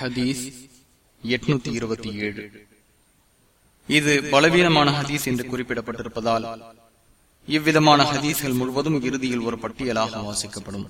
ஹதீஸ் எட்நூத்தி இருபத்தி ஏழு. இது பலவீனமான ஹதீஸ் என்று குறிப்பிடப்பட்டிருப்பதால் இவ்விதமான ஹதீஸ்கள் முழுவதும் இறுதியில் ஒரு பட்டியலாக வாசிக்கப்படும்.